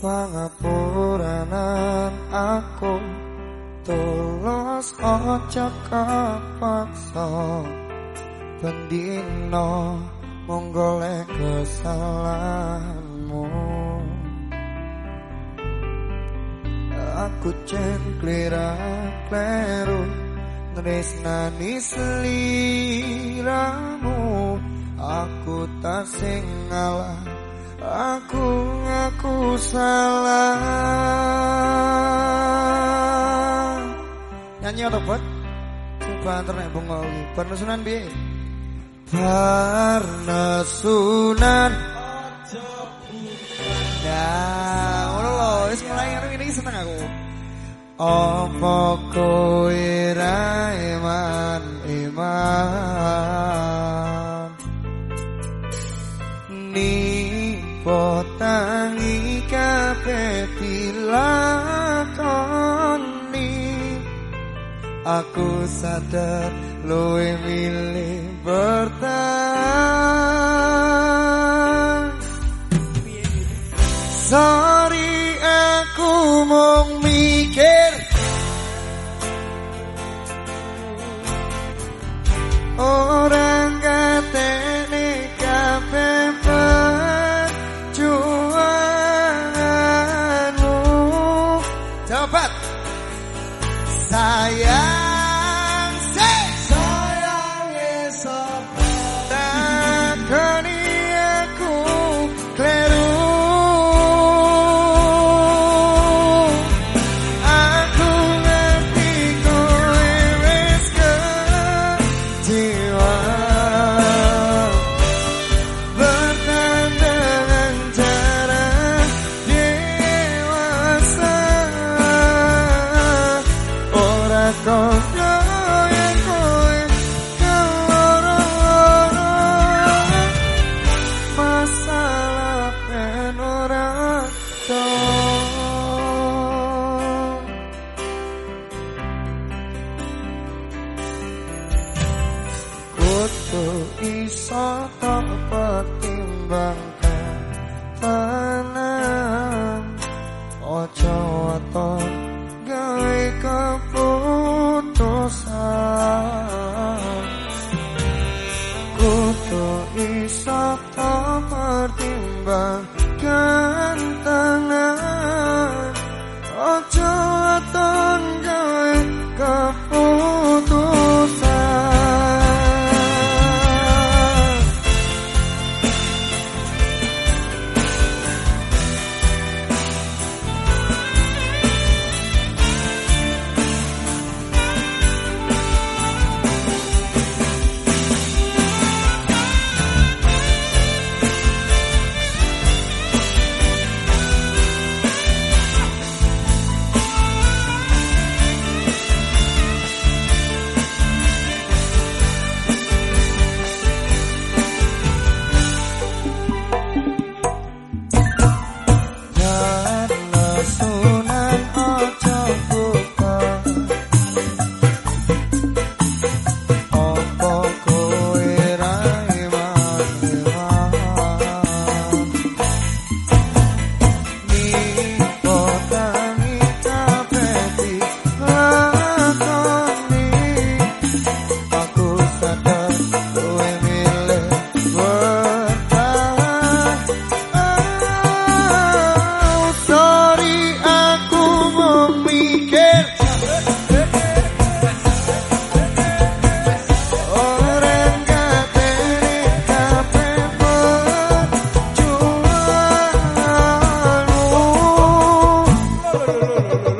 pangapuranan aku tulus ojo kapaksa bendino mung kesalahanmu. Aku cen klira kleru tresnani seliramu. Aku tak sing ngalah aku ngaku salah. Nyanyi atau buat coba antar nek bunga Barnesunan piye? Barnesunan Ya, ngono lho, wis mulai ngarep ini seneng aku. Apa kowe iman iman Aku sadar luwe milih bertahan. Sorry aku mung mikir. Orang kabeh perjuanganmu. Cepat Sayang Kutu iso tak pertimbangkan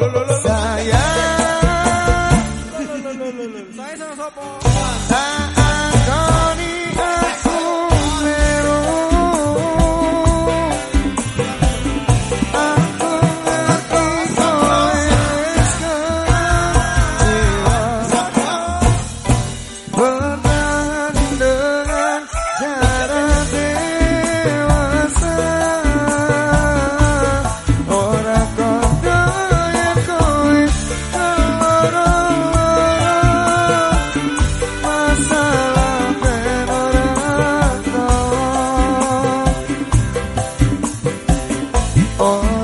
Sayang Oh.